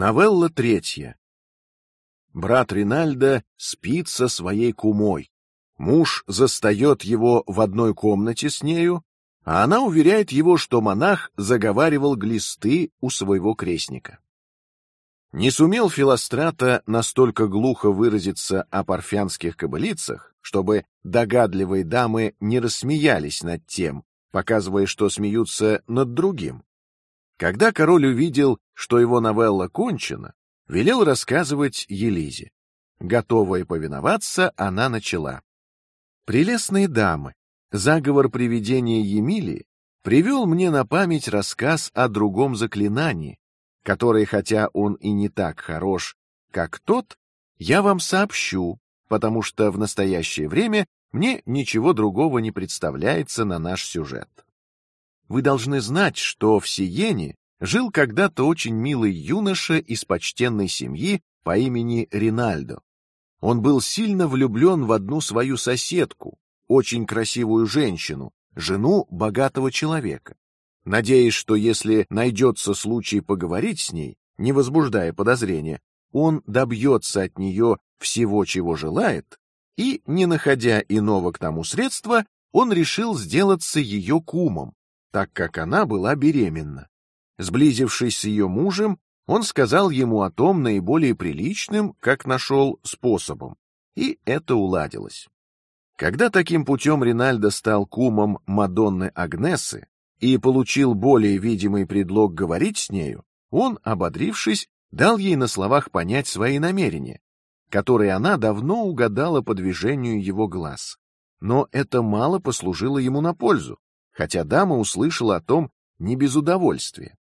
Новелла третья. Брат Ринальдо спит со своей кумой. Муж застает его в одной комнате с нею, а она уверяет его, что монах заговаривал глисты у своего крестника. Не сумел Филострата настолько глухо выразиться о парфянских кобылицах, чтобы догадливые дамы не рассмеялись над тем, показывая, что смеются над другим. Когда король увидел, что его новелла кончена, велел рассказывать Елизе. Готовая повиноваться, она начала: "Прелестные дамы, заговор привидения Емилии привел мне на память рассказ о другом заклинании, который, хотя он и не так хорош, как тот, я вам сообщу, потому что в настоящее время мне ничего другого не представляется на наш сюжет. Вы должны знать, что в Сиене жил когда-то очень милый юноша из почтенной семьи по имени Ринальдо. Он был сильно влюблен в одну свою соседку, очень красивую женщину, жену богатого человека. Надеясь, что если найдется случай поговорить с ней, не возбуждая подозрения, он добьется от нее всего, чего желает, и, не находя иного к тому средства, он решил сделаться ее кумом, так как она была беременна. Сблизившись с ее мужем, он сказал ему о том наиболее приличным, как нашел способом, и это уладилось. Когда таким путем Ринальдо стал кумом Мадонны Агнесы и получил более видимый предлог говорить с нею, он, ободрившись, дал ей на словах понять свои намерения, которые она давно угадала по движению его глаз. Но это мало послужило ему на пользу, хотя дама услышала о том не без удовольствия.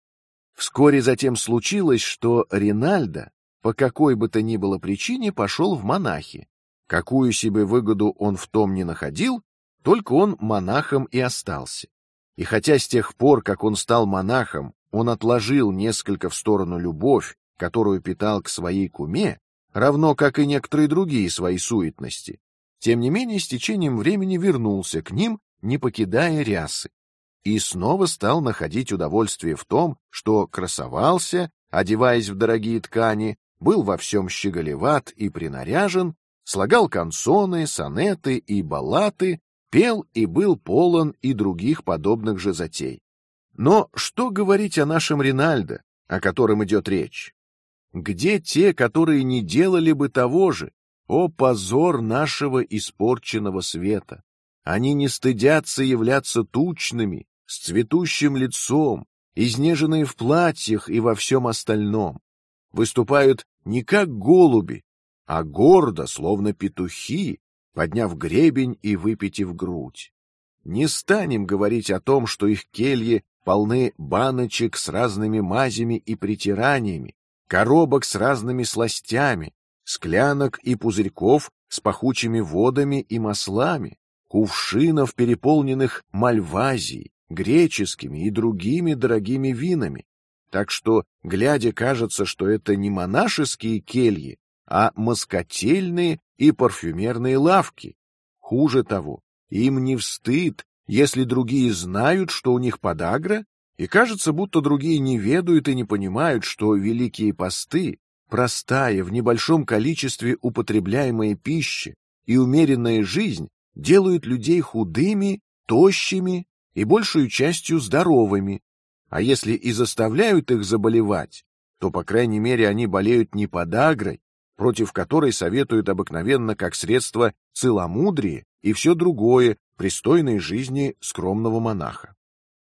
Вскоре затем случилось, что Ринальдо по какой бы то ни было причине пошел в монахи. Какую себе выгоду он в том не находил, только он монахом и остался. И хотя с тех пор, как он стал монахом, он отложил несколько в сторону любовь, которую питал к своей куме, равно как и некоторые другие свои суетности, тем не менее с течением времени вернулся к ним, не покидая рясы и снова стал находить удовольствие в том, что красовался, одеваясь в дорогие ткани, был во всем щеголеват и принаряжен, слагал канцоны, сонеты и баллаты, пел и был полон и других подобных же затей. Но что говорить о нашем Ринальдо, о котором идет речь? Где те, которые не делали бы того же? О позор нашего испорченного света! Они не стыдятся являться тучными, с цветущим лицом, изнеженные в платьях и во всем остальном, выступают не как голуби, а гордо, словно петухи, подняв гребень и выпитив грудь. Не станем говорить о том, что их кельи полны баночек с разными мазями и притираниями, коробок с разными сластями, склянок и пузырьков с пахучими водами и маслами, кувшинов, переполненных мальвазией, греческими и другими дорогими винами, так что, глядя, кажется, что это не монашеские кельи, а москотельные и парфюмерные лавки. Хуже того, им не встыд, если другие знают, что у них подагра, и кажется, будто другие не ведают и не понимают, что великие посты, простая в небольшом количестве употребляемая пища и умеренная жизнь делают людей худыми, тощими и большую частью здоровыми, а если и заставляют их заболевать, то по крайней мере они болеют не подагрой, против которой советуют обыкновенно как средство целомудрие и все другое пристойной жизни скромного монаха.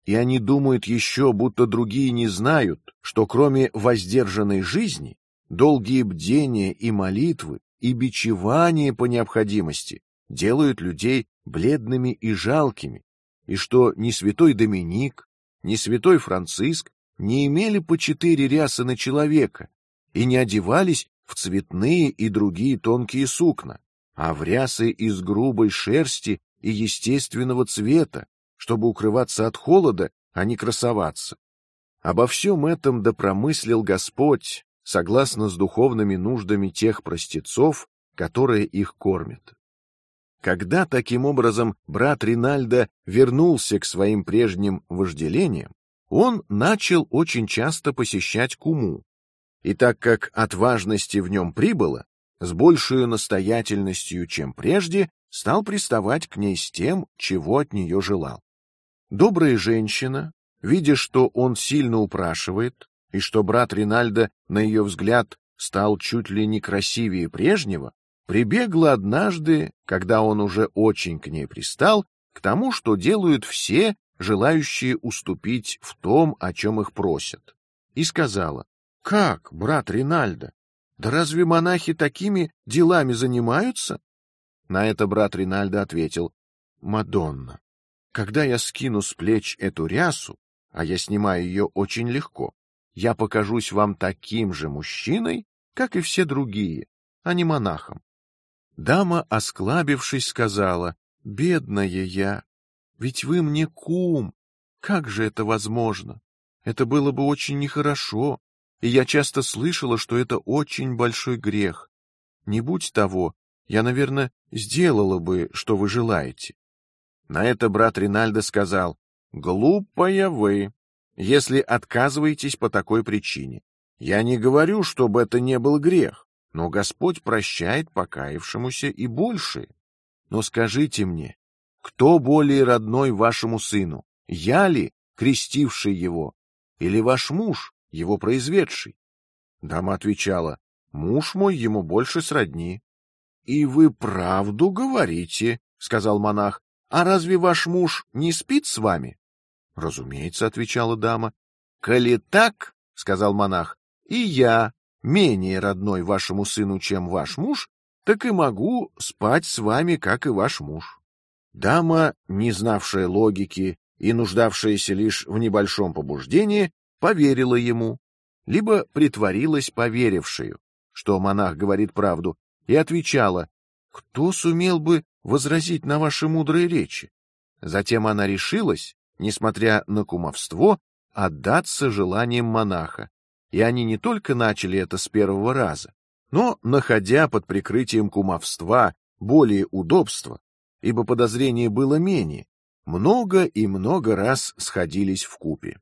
И они думают еще, будто другие не знают, что кроме воздержанной жизни, долгие бдения и молитвы и бичевание по необходимости делают людей бледными и жалкими, и что ни святой Доминик, ни святой Франциск не имели по четыре рясы на человека и не одевались в цветные и другие тонкие сукна, а в рясы из грубой шерсти и естественного цвета, чтобы укрываться от холода, а не красоваться. Обо всем этом да промыслил Господь, согласно с духовными нуждами тех простецов, которые их кормят. Когда таким образом брат Ринальдо вернулся к своим прежним вожделениям, он начал очень часто посещать куму, и так как от важности в нем прибыло, с большей настоятельностью, чем прежде, стал приставать к ней с тем, чего от нее желал. Добрая женщина, видя, что он сильно упрашивает и что брат Ринальда, на ее взгляд, стал чуть ли не красивее прежнего, прибегла однажды, когда он уже очень к ней пристал, к тому, что делают все, желающие уступить в том, о чем их просят, и сказала: "Как, брат Ринальдо, да разве монахи такими делами занимаются?" На это брат Ринальдо ответил: "Мадонна, когда я скину с плеч эту рясу, а я снимаю ее очень легко, я покажусь вам таким же мужчиной, как и все другие, а не монахом. Дама, осклабившись, сказала: "Бедная я, ведь вы мне кум. Как же это возможно? Это было бы очень нехорошо, и я часто слышала, что это очень большой грех. Не будь того, я, наверное, сделала бы, что вы желаете". На это брат Ринальдо сказал: "Глупая вы, если отказываетесь по такой причине. Я не говорю, чтобы это не был грех, но Господь прощает покаявшемуся и больше. Но скажите мне, кто более родной вашему сыну, я ли, крестивший его, или ваш муж, его произведший? Дама отвечала: муж мой ему больше сродни. И вы правду говорите, сказал монах. А разве ваш муж не спит с вами? Разумеется, отвечала дама. Коли так, сказал монах, и я менее родной вашему сыну, чем ваш муж, так и могу спать с вами, как и ваш муж. Дама, не знавшая логики и нуждавшаяся лишь в небольшом побуждении, поверила ему, либо притворилась поверившую, что монах говорит правду, и отвечала: "Кто сумел бы возразить на ваши мудрые речи?" Затем она решилась несмотря на кумовство, отдаться желаниям монаха, и они не только начали это с первого раза, но, находя под прикрытием кумовства более удобства, ибо подозрение было менее, много и много раз сходились в купе.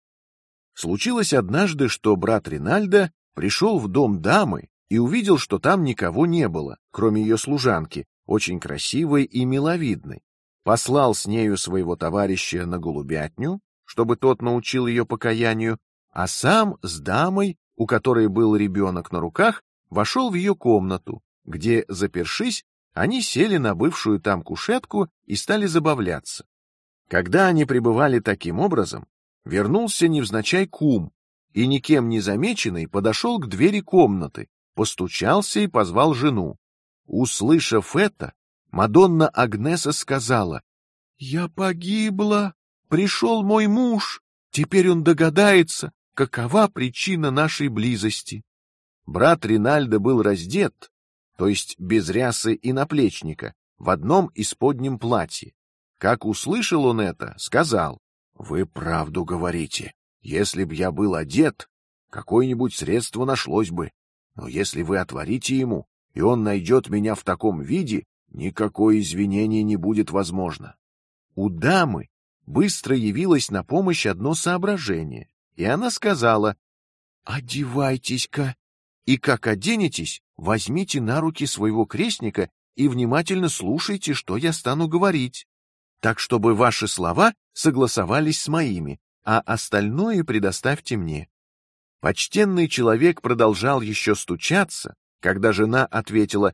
Случилось однажды, что брат Ринальда пришел в дом дамы и увидел, что там никого не было, кроме ее служанки, очень красивой и миловидной, послал с нею своего товарища на голубятню, чтобы тот научил ее покаянию, а сам с дамой, у которой был ребенок на руках, вошел в ее комнату, где, запершись, они сели на бывшую там кушетку и стали забавляться. Когда они пребывали таким образом, вернулся невзначай кум и никем не замеченный подошел к двери комнаты, постучался и позвал жену. Услышав это, Мадонна Агнеса сказала: "Я погибла. Пришел мой муж. Теперь он догадается, какова причина нашей близости". Брат Ринальдо был раздет, то есть без рясы и наплечника, в одном из подним платье. Как услышал он это, сказал: "Вы правду говорите. Если б я был одет, какое-нибудь средство нашлось бы. Но если вы отворите ему, и он найдет меня в таком виде, никакое извинение не будет возможно. У дамы быстро явилось на помощь одно соображение, и она сказала: "Одевайтесь-ка, и как оденетесь, возьмите на руки своего крестника и внимательно слушайте, что я стану говорить, так чтобы ваши слова согласовались с моими, а остальное предоставьте мне". Почтенный человек продолжал еще стучаться, когда жена ответила: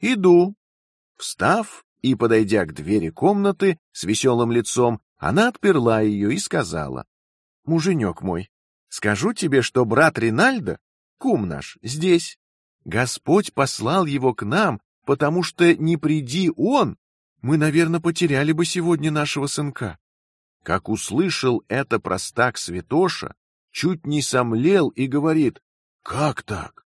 "Иду". Встав и подойдя к двери комнаты с веселым лицом, она отперла ее и сказала: "Муженек мой, скажу тебе, что брат Ринальдо, кум наш, здесь. Господь послал его к нам, потому что не приди он, мы, наверное, потеряли бы сегодня нашего сынка". Как услышал это простак Святоша, чуть не сомлел и говорит: "Как так?"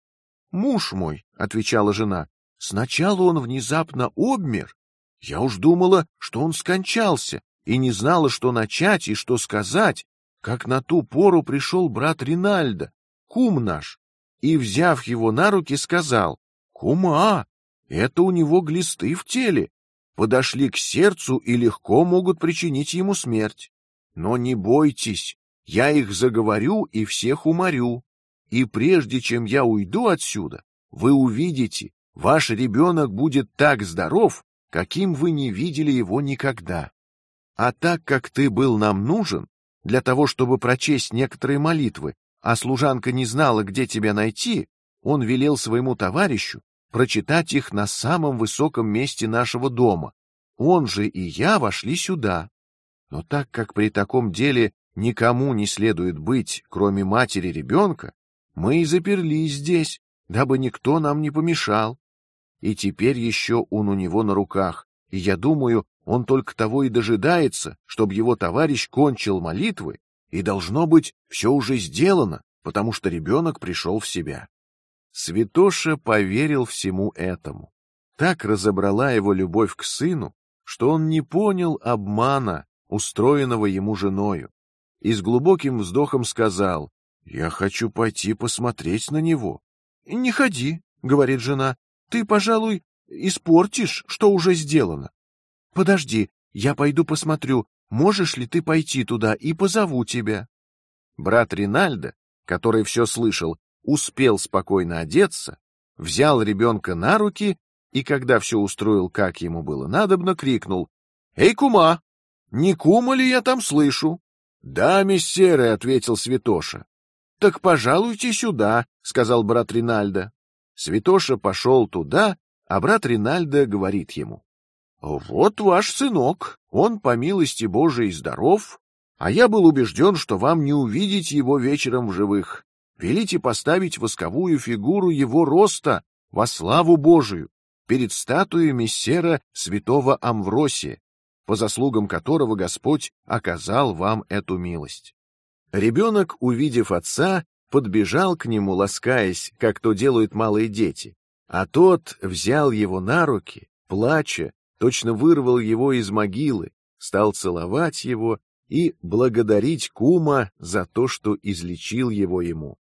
Муж мой, отвечала жена, Сначала он внезапно обмер. Я уж думала, что он скончался, и не знала, что начать и что сказать, как на ту пору пришел брат Ринальдо, кум наш, и, взяв его на руки, сказал: "Кума, это у него глисты в теле, подошли к сердцу и легко могут причинить ему смерть. Но не бойтесь, я их заговорю и всех уморю. и прежде чем я уйду отсюда, вы увидите, ваш ребенок будет так здоров, каким вы не видели его никогда. А так как ты был нам нужен для того, чтобы прочесть некоторые молитвы, а служанка не знала, где тебя найти, он велел своему товарищу прочитать их на самом высоком месте нашего дома. Он же и я вошли сюда. Но так как при таком деле никому не следует быть, кроме матери ребенка, мы и заперлись здесь, дабы никто нам не помешал. И теперь еще он у него на руках, и я думаю, он только того и дожидается, чтобы его товарищ кончил молитвы, и должно быть все уже сделано, потому что ребенок пришел в себя. Святоша поверил всему этому. Так разобрала его любовь к сыну, что он не понял обмана, устроенного ему женою, и с глубоким вздохом сказал: "Я хочу пойти посмотреть на него". "Не ходи", говорит жена. "Ты, пожалуй, испортишь, что уже сделано. Подожди, я пойду посмотрю, можешь ли ты пойти туда и позову тебя". Брат Ринальдо, который все слышал, успел спокойно одеться, взял ребенка на руки и, когда все устроил, как ему было надобно, крикнул: "Эй, кума, не кума ли я там слышу? Да, мессеры, ответил Святоша. Так пожалуйте сюда, сказал брат Ринальдо. Святоша пошел туда, а брат Ринальдо говорит ему: вот ваш сынок, он по милости Божией здоров, а я был убежден, что вам не увидеть его вечером в живых. Велите поставить восковую фигуру его роста во славу Божию перед статуей мессера святого Амвросия, по заслугам которого Господь оказал вам эту милость. Ребенок, увидев отца, подбежал к нему, ласкаясь, как то делают малые дети, а тот взял его на руки, плача, точно вырвал его из могилы, стал целовать его и благодарить кума за то, что излечил его ему.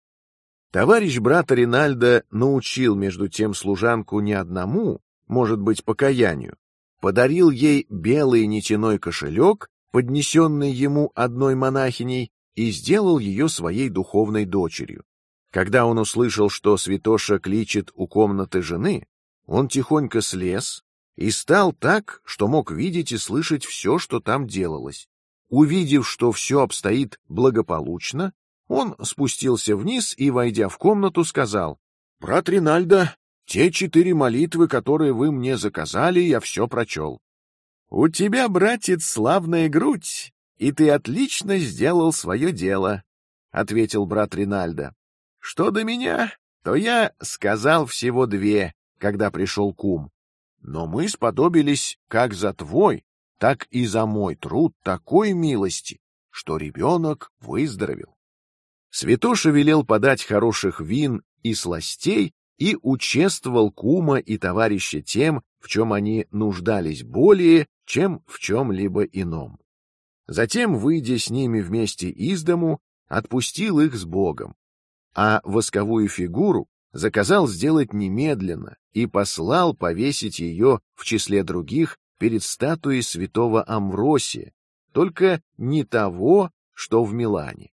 Товарищ брата Ринальда научил между тем служанку не одному, может быть, покаянию, подарил ей белый нитяной кошелек, поднесенный ему одной монахиней, и сделал ее своей духовной дочерью. Когда он услышал, что святоша кличет у комнаты жены, он тихонько слез и стал так, что мог видеть и слышать все, что там делалось. Увидев, что все обстоит благополучно, он спустился вниз и, войдя в комнату, сказал: "Брат Ринальдо, те четыре молитвы, которые вы мне заказали, я все прочел. У тебя, братец, славная грудь, и ты отлично сделал свое дело, ответил брат Ринальдо. Что до меня, то я сказал всего две, когда пришел кум. Но мы сподобились как за твой, так и за мой труд такой милости, что ребенок выздоровел. Святоша велел подать хороших вин и сластей и учествовал кума и товарища тем, в чем они нуждались более, чем в чем-либо ином. Затем, выйдя с ними вместе из дому, отпустил их с Богом, а восковую фигуру заказал сделать немедленно и послал повесить ее в числе других перед статуей святого Амвросия, только не того, что в Милане.